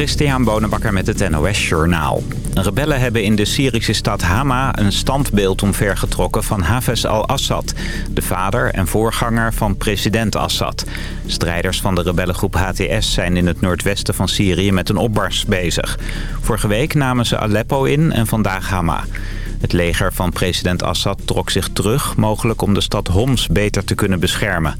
Christian Bonenbakker met het NOS Journaal. Rebellen hebben in de Syrische stad Hama een standbeeld omvergetrokken van Hafez al-Assad... de vader en voorganger van president Assad. Strijders van de rebellengroep HTS zijn in het noordwesten van Syrië met een opbars bezig. Vorige week namen ze Aleppo in en vandaag Hama. Het leger van president Assad trok zich terug, mogelijk om de stad Homs beter te kunnen beschermen.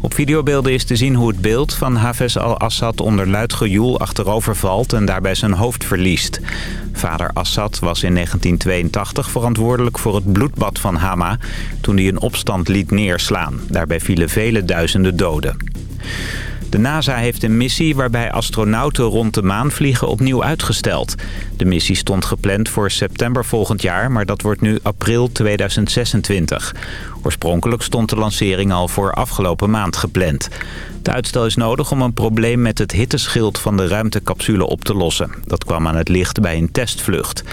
Op videobeelden is te zien hoe het beeld van Hafez al-Assad onder luid gejoel achterover valt en daarbij zijn hoofd verliest. Vader Assad was in 1982 verantwoordelijk voor het bloedbad van Hama toen hij een opstand liet neerslaan. Daarbij vielen vele duizenden doden. De NASA heeft een missie waarbij astronauten rond de maan vliegen opnieuw uitgesteld. De missie stond gepland voor september volgend jaar, maar dat wordt nu april 2026. Oorspronkelijk stond de lancering al voor afgelopen maand gepland. Het uitstel is nodig om een probleem met het hitteschild van de ruimtecapsule op te lossen. Dat kwam aan het licht bij een testvlucht.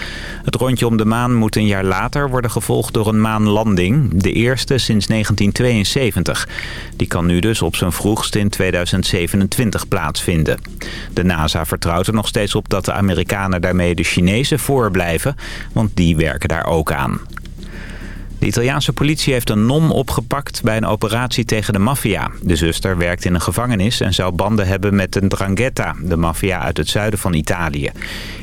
Het rondje om de maan moet een jaar later worden gevolgd door een maanlanding. De eerste sinds 1972. Die kan nu dus op zijn vroegst in 2027 plaatsvinden. De NASA vertrouwt er nog steeds op dat de Amerikanen daarmee de Chinezen voorblijven. Want die werken daar ook aan. De Italiaanse politie heeft een non opgepakt bij een operatie tegen de maffia. De zuster werkt in een gevangenis en zou banden hebben met een drangheta, de maffia uit het zuiden van Italië.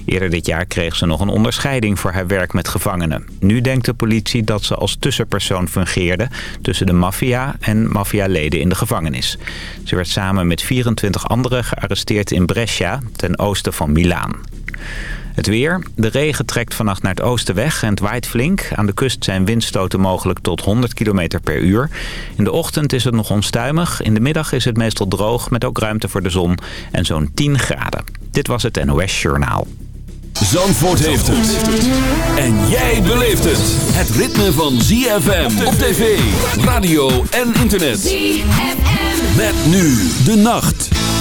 Eerder dit jaar kreeg ze nog een onderscheiding voor haar werk met gevangenen. Nu denkt de politie dat ze als tussenpersoon fungeerde tussen de maffia en maffialeden in de gevangenis. Ze werd samen met 24 anderen gearresteerd in Brescia, ten oosten van Milaan. Het weer. De regen trekt vannacht naar het oosten weg en het waait flink. Aan de kust zijn windstoten mogelijk tot 100 km per uur. In de ochtend is het nog onstuimig. In de middag is het meestal droog met ook ruimte voor de zon en zo'n 10 graden. Dit was het NOS Journaal. Zandvoort heeft het. En jij beleeft het. Het ritme van ZFM op tv, radio en internet. ZFM. Met nu de nacht.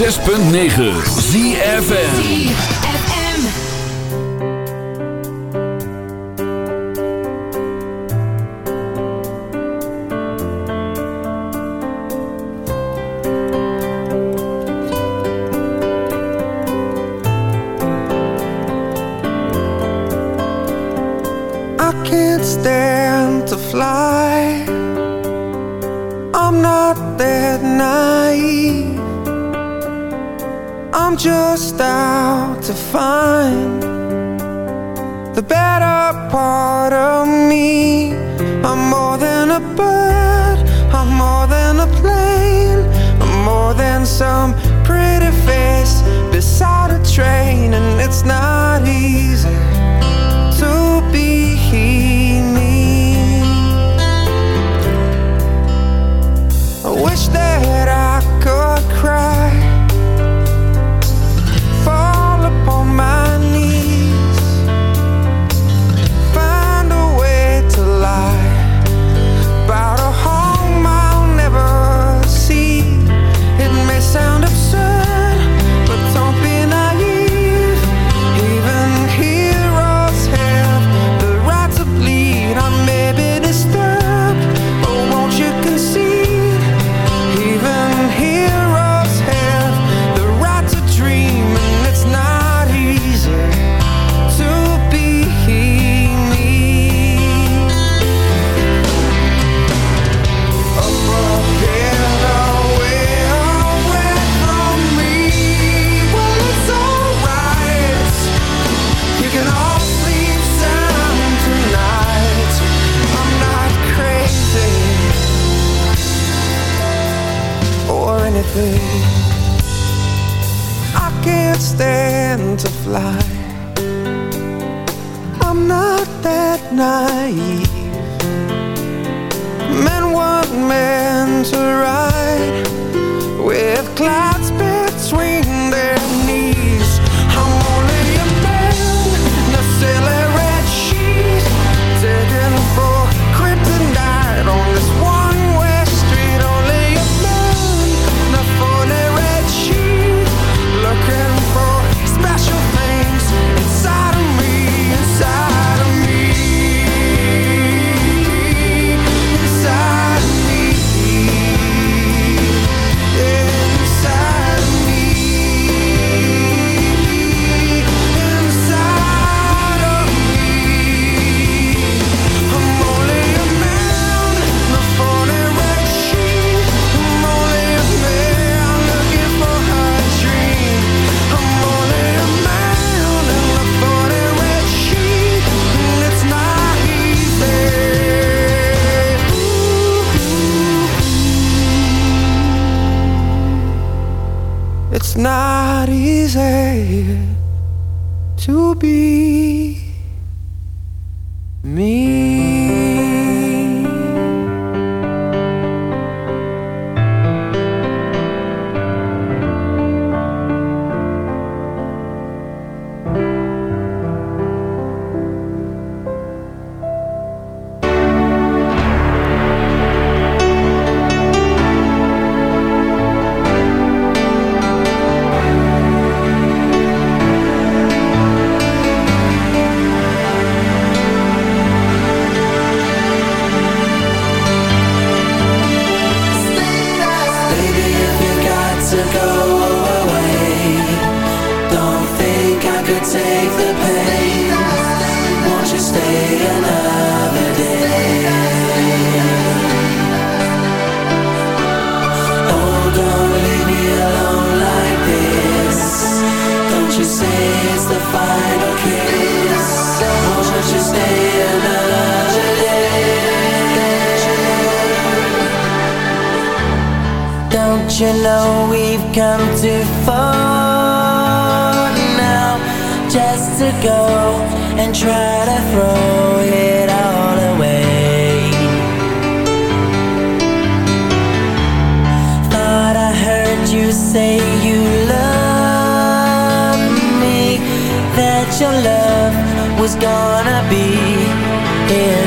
106.9 ZFN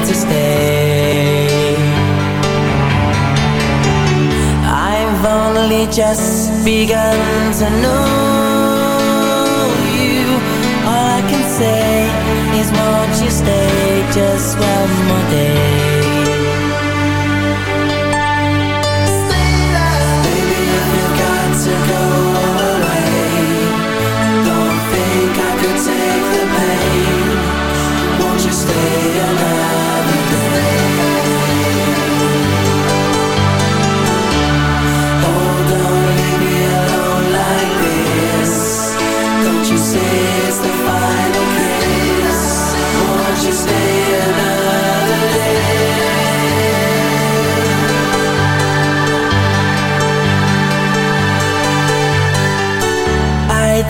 only only just begun to know you. All I can say is won't you stay just one more day